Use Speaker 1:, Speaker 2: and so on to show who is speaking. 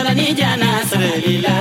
Speaker 1: fala ni jana saralila